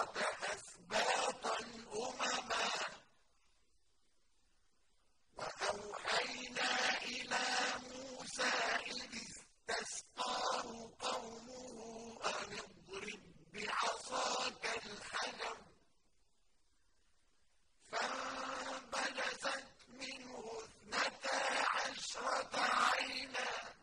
البعث أسباطا أمما. وأوحينا إلى موسى إذ استسقاه قومه أن اضرب بعصاك الحجر. فانبجست منه اثنتا عشرة عينا.